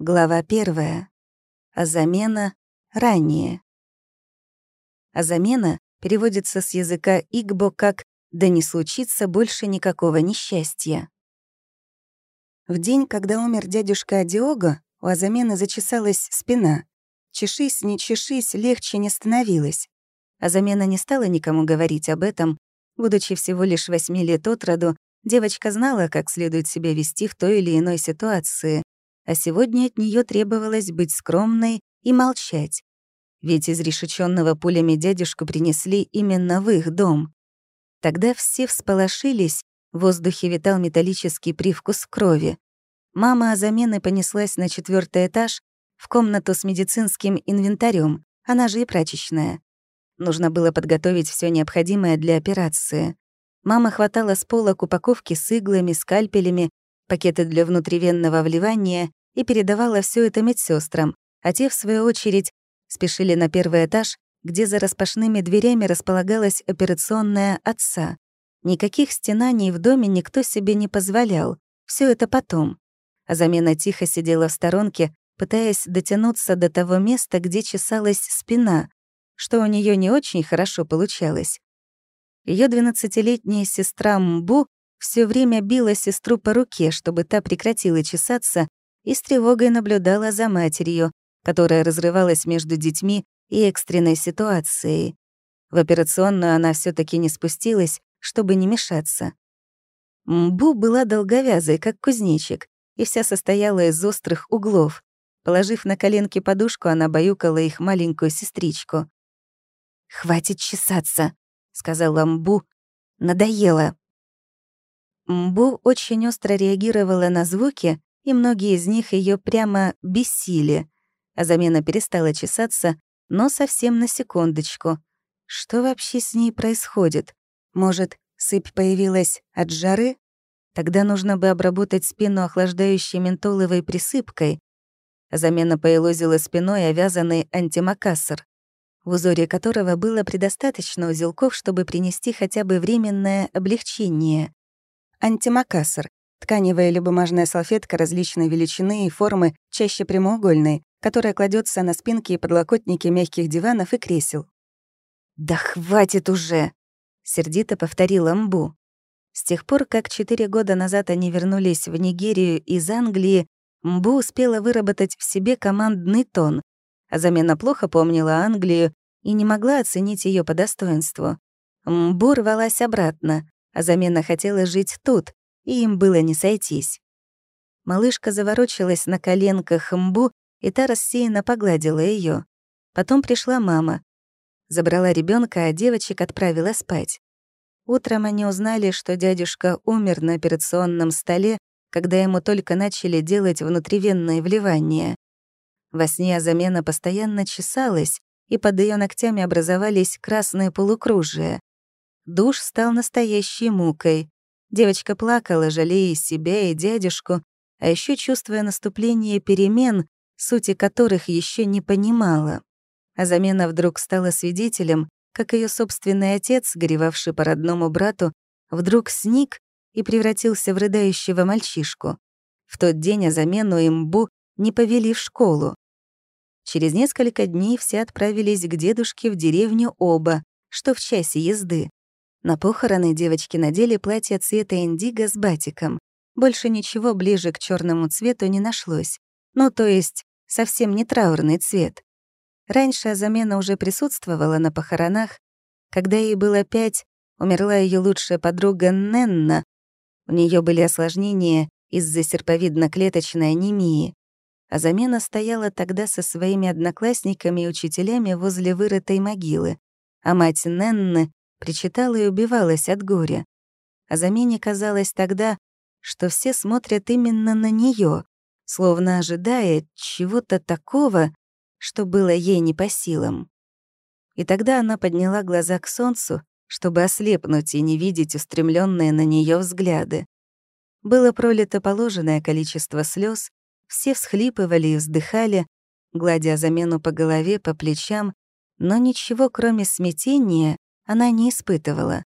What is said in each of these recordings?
Глава первая. А замена ранее. А замена переводится с языка Игбо как «да не случится больше никакого несчастья». В день, когда умер дядюшка Адиого, у Азамены зачесалась спина. Чешись, не чешись, легче не становилось. Азамена не стала никому говорить об этом. Будучи всего лишь восьми лет от роду, девочка знала, как следует себя вести в той или иной ситуации, а сегодня от нее требовалось быть скромной и молчать. Ведь изрешеченного пулями дядюшку принесли именно в их дом. Тогда все всполошились, в воздухе витал металлический привкус крови. Мама замены понеслась на четвертый этаж, в комнату с медицинским инвентарем, она же и прачечная. Нужно было подготовить все необходимое для операции. Мама хватала с полок упаковки с иглами, скальпелями, пакеты для внутривенного вливания и передавала все это медсестрам, а те, в свою очередь, спешили на первый этаж, где за распашными дверями располагалась операционная отца. Никаких стенаний в доме никто себе не позволял. Все это потом. А замена тихо сидела в сторонке, пытаясь дотянуться до того места, где чесалась спина, что у нее не очень хорошо получалось. Ее двенадцатилетняя сестра Мбу все время била сестру по руке, чтобы та прекратила чесаться, и с тревогой наблюдала за матерью, которая разрывалась между детьми и экстренной ситуацией. В операционную она все таки не спустилась, чтобы не мешаться. Мбу была долговязой, как кузнечик, и вся состояла из острых углов. Положив на коленки подушку, она баюкала их маленькую сестричку. «Хватит чесаться», — сказала Мбу. «Надоело». Мбу очень остро реагировала на звуки, и многие из них ее прямо бесили. А замена перестала чесаться, но совсем на секундочку. Что вообще с ней происходит? Может, сыпь появилась от жары? Тогда нужно бы обработать спину охлаждающей ментоловой присыпкой. Замена поелозила спиной овязанный антимакассар, в узоре которого было предостаточно узелков, чтобы принести хотя бы временное облегчение. Антимакассар — тканевая или бумажная салфетка различной величины и формы, чаще прямоугольной, которая кладется на спинки и подлокотники мягких диванов и кресел. «Да хватит уже!» — сердито повторила Мбу. С тех пор, как четыре года назад они вернулись в Нигерию из Англии, Мбу успела выработать в себе командный тон, а замена плохо помнила Англию и не могла оценить ее по достоинству. Мбу рвалась обратно, а замена хотела жить тут, и им было не сойтись. Малышка заворочилась на коленках Мбу, и та рассеянно погладила ее. Потом пришла мама. Забрала ребенка, а девочек отправила спать. Утром они узнали, что дядюшка умер на операционном столе, когда ему только начали делать внутривенные вливания. Во сне замена постоянно чесалась, и под ее ногтями образовались красные полукружия. Душ стал настоящей мукой. Девочка плакала, жалея себя и дядюшку, а еще чувствуя наступление перемен, сути которых еще не понимала. А замена вдруг стала свидетелем, как ее собственный отец, горевавший по родному брату, вдруг сник и превратился в рыдающего мальчишку. В тот день о замену имбу не повели в школу. Через несколько дней все отправились к дедушке в деревню Оба, что в часе езды. На похороны девочки надели платье цвета индиго с батиком. Больше ничего ближе к черному цвету не нашлось. Ну, то есть, совсем не траурный цвет. Раньше замена уже присутствовала на похоронах. Когда ей было пять, умерла ее лучшая подруга Ненна. У нее были осложнения из-за серповидно-клеточной анемии. А замена стояла тогда со своими одноклассниками и учителями возле вырытой могилы. А мать Ненны причитала и убивалась от горя. А замене казалось тогда, что все смотрят именно на нее, словно ожидая чего-то такого, что было ей не по силам. И тогда она подняла глаза к солнцу, чтобы ослепнуть и не видеть устремленные на нее взгляды. Было пролито положенное количество слез, все всхлипывали и вздыхали, гладя замену по голове, по плечам, но ничего, кроме смятения, она не испытывала.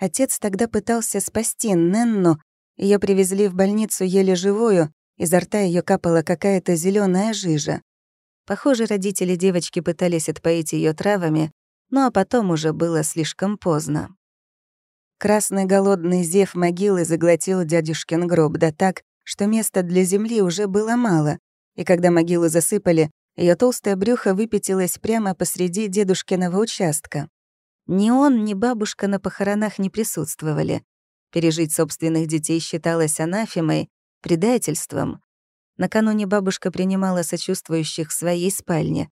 Отец тогда пытался спасти Ненну, ее привезли в больницу еле живую, Изо рта ее капала какая-то зеленая жижа. Похоже, родители девочки пытались отпоить ее травами, ну а потом уже было слишком поздно. Красный голодный зев могилы заглотил дядюшкин гроб, да так, что места для земли уже было мало, и когда могилу засыпали, ее толстое брюхо выпятилось прямо посреди дедушкиного участка. Ни он, ни бабушка на похоронах не присутствовали. Пережить собственных детей считалось анафемой, предательством. Накануне бабушка принимала сочувствующих в своей спальне.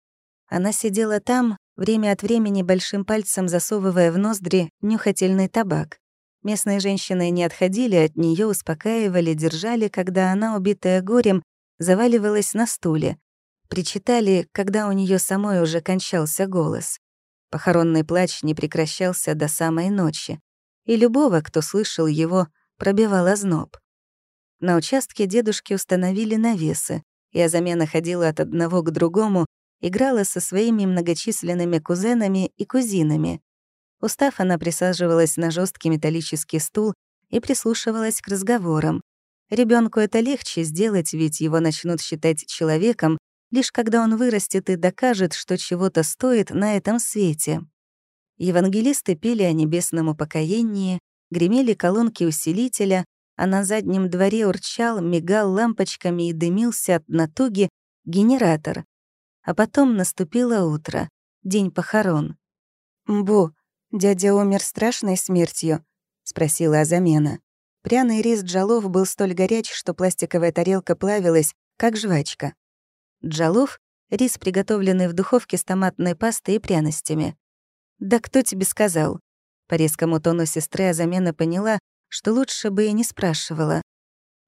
Она сидела там, время от времени большим пальцем засовывая в ноздри нюхательный табак. Местные женщины не отходили от нее, успокаивали, держали, когда она, убитая горем, заваливалась на стуле. Причитали, когда у нее самой уже кончался голос. Похоронный плач не прекращался до самой ночи. И любого, кто слышал его, пробивал озноб. На участке дедушки установили навесы, и Азамена ходила от одного к другому, играла со своими многочисленными кузенами и кузинами. Устав, она присаживалась на жесткий металлический стул и прислушивалась к разговорам. Ребенку это легче сделать, ведь его начнут считать человеком, лишь когда он вырастет и докажет, что чего-то стоит на этом свете. Евангелисты пели о небесном упокоении, гремели колонки усилителя, а на заднем дворе урчал, мигал лампочками и дымился от натуги генератор. А потом наступило утро, день похорон. «Бу, дядя умер страшной смертью?» — спросила Азамена. Пряный рис джалов был столь горяч, что пластиковая тарелка плавилась, как жвачка. Джалов — рис, приготовленный в духовке с томатной пастой и пряностями. «Да кто тебе сказал?» По резкому тону сестры Азамена поняла, что лучше бы и не спрашивала.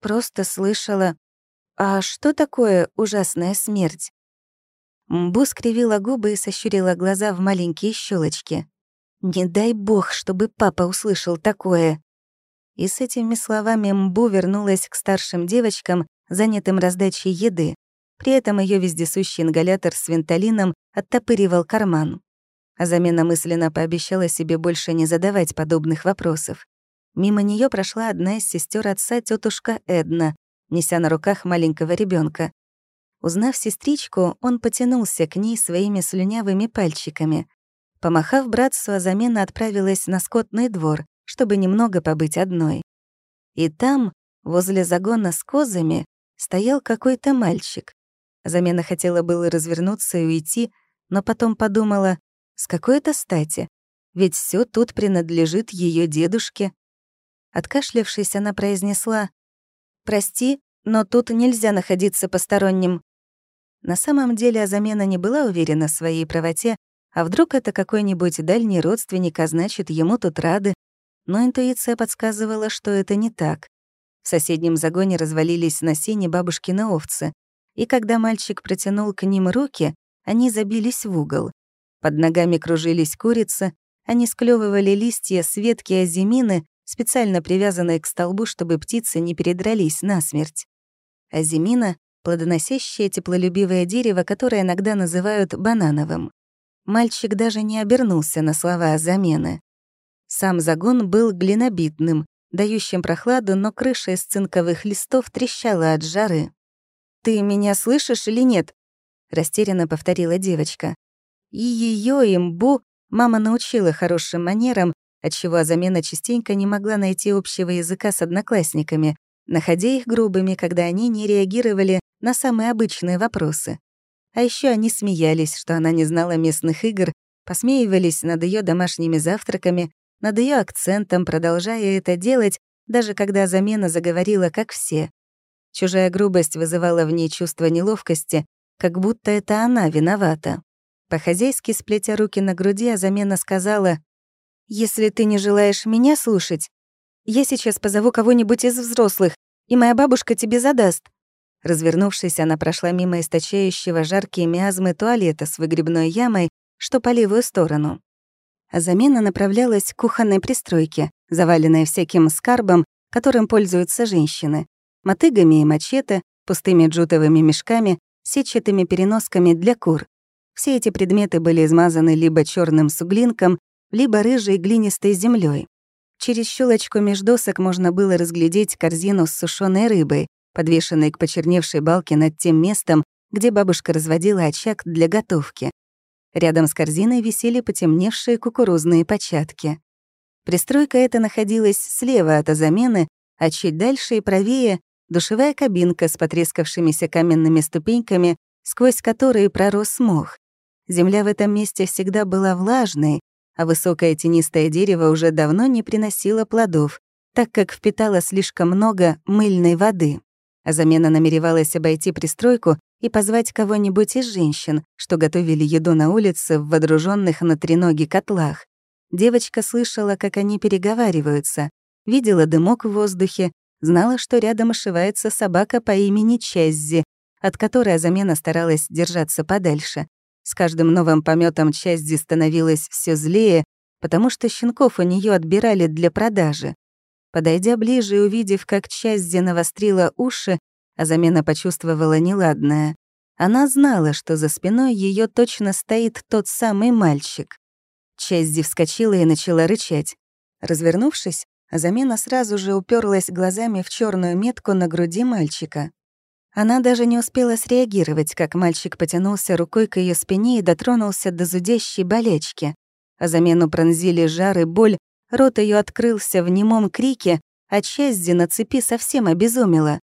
Просто слышала. «А что такое ужасная смерть?» Мбу скривила губы и сощурила глаза в маленькие щелочки. «Не дай бог, чтобы папа услышал такое!» И с этими словами Мбу вернулась к старшим девочкам, занятым раздачей еды. При этом ее вездесущий ингалятор с венталином оттопыривал карман. А замена мысленно пообещала себе больше не задавать подобных вопросов. Мимо нее прошла одна из сестер отца, тетушка Эдна, неся на руках маленького ребенка. Узнав сестричку, он потянулся к ней своими слюнявыми пальчиками. Помахав братцу, замена отправилась на скотный двор, чтобы немного побыть одной. И там, возле загона с козами, стоял какой-то мальчик. Замена хотела было развернуться и уйти, но потом подумала, с какой это стати? Ведь все тут принадлежит ее дедушке. Откашлявшись, она произнесла «Прости, но тут нельзя находиться посторонним». На самом деле Азамена не была уверена в своей правоте, а вдруг это какой-нибудь дальний родственник, а значит, ему тут рады. Но интуиция подсказывала, что это не так. В соседнем загоне развалились на сене бабушкины овцы, и когда мальчик протянул к ним руки, они забились в угол. Под ногами кружились курицы, они склевывали листья с ветки азимины, специально привязанные к столбу, чтобы птицы не передрались насмерть. Азимина — плодоносящее теплолюбивое дерево, которое иногда называют банановым. Мальчик даже не обернулся на слова замены. Сам загон был глинобитным, дающим прохладу, но крыша из цинковых листов трещала от жары. «Ты меня слышишь или нет?» — растерянно повторила девочка. И ее имбу мама научила хорошим манерам, отчего замена частенько не могла найти общего языка с одноклассниками, находя их грубыми, когда они не реагировали на самые обычные вопросы. А еще они смеялись, что она не знала местных игр, посмеивались над ее домашними завтраками, над ее акцентом, продолжая это делать, даже когда замена заговорила как все. Чужая грубость вызывала в ней чувство неловкости, как будто это она виновата. По-хозяйски сплетя руки на груди, а замена сказала «Если ты не желаешь меня слушать, я сейчас позову кого-нибудь из взрослых, и моя бабушка тебе задаст». Развернувшись, она прошла мимо источающего жаркие миазмы туалета с выгребной ямой, что по левую сторону. А замена направлялась к кухонной пристройке, заваленной всяким скарбом, которым пользуются женщины, мотыгами и мачете, пустыми джутовыми мешками, сетчатыми переносками для кур. Все эти предметы были измазаны либо черным суглинком, либо рыжей глинистой землей. Через щелочку меж досок можно было разглядеть корзину с сушеной рыбой, подвешенной к почерневшей балке над тем местом, где бабушка разводила очаг для готовки. Рядом с корзиной висели потемневшие кукурузные початки. Пристройка эта находилась слева от замены, а чуть дальше и правее — душевая кабинка с потрескавшимися каменными ступеньками, сквозь которые пророс мох. Земля в этом месте всегда была влажной, а высокое тенистое дерево уже давно не приносило плодов, так как впитало слишком много мыльной воды. А замена намеревалась обойти пристройку и позвать кого-нибудь из женщин, что готовили еду на улице в водруженных на треноги котлах. Девочка слышала, как они переговариваются, видела дымок в воздухе, знала, что рядом ошивается собака по имени Чеззи, от которой замена старалась держаться подальше. С каждым новым пометом Чеззи становилась все злее, потому что щенков у нее отбирали для продажи. Подойдя ближе и увидев, как Чеззи навострила уши, а замена почувствовала неладное. Она знала, что за спиной ее точно стоит тот самый мальчик. Чеззи вскочила и начала рычать. Развернувшись, замена сразу же уперлась глазами в черную метку на груди мальчика. Она даже не успела среагировать, как мальчик потянулся рукой к ее спине и дотронулся до зудящей болячки. А замену пронзили жар и боль, рот ее открылся в немом крике, а Чеззи на цепи совсем обезумела.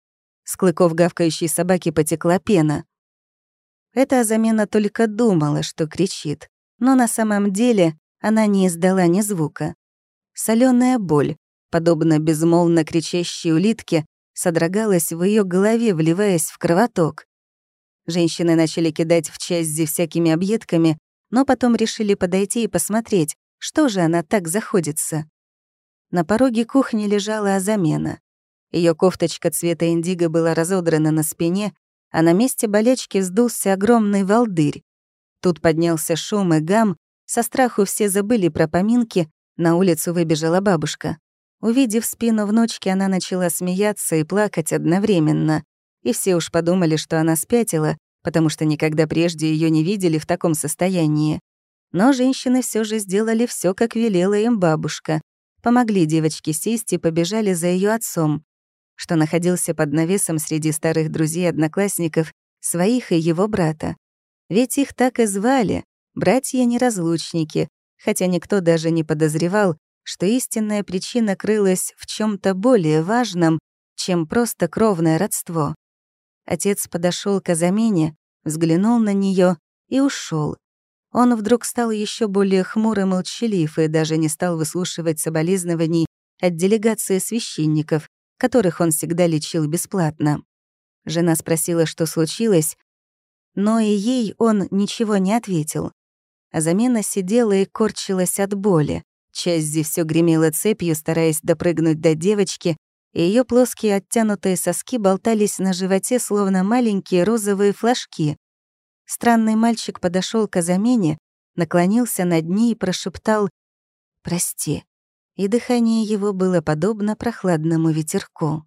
С клыков гавкающей собаки потекла пена. Эта замена только думала, что кричит, но на самом деле она не издала ни звука. Соленая боль, подобно безмолвно кричащей улитке, содрогалась в ее голове, вливаясь в кровоток. Женщины начали кидать в Чеззи всякими объедками, но потом решили подойти и посмотреть, что же она так заходится. На пороге кухни лежала Азамена. Ее кофточка цвета индиго была разодрана на спине, а на месте болечки вздулся огромный волдырь. Тут поднялся шум и гам, со страху все забыли про поминки, на улицу выбежала бабушка. Увидев спину внучки, она начала смеяться и плакать одновременно. И все уж подумали, что она спятила, потому что никогда прежде ее не видели в таком состоянии. Но женщины все же сделали все, как велела им бабушка. Помогли девочке сесть и побежали за ее отцом что находился под навесом среди старых друзей-одноклассников, своих и его брата. Ведь их так и звали, братья-неразлучники, хотя никто даже не подозревал, что истинная причина крылась в чем то более важном, чем просто кровное родство. Отец подошел к Азамине, взглянул на нее и ушел. Он вдруг стал еще более хмур и молчалив и даже не стал выслушивать соболезнований от делегации священников, которых он всегда лечил бесплатно. Жена спросила, что случилось, но и ей он ничего не ответил. А замена сидела и корчилась от боли. Чаззи все гремела цепью, стараясь допрыгнуть до девочки, и ее плоские оттянутые соски болтались на животе, словно маленькие розовые флажки. Странный мальчик подошел к Азамене, наклонился над ней и прошептал «Прости» и дыхание его было подобно прохладному ветерку.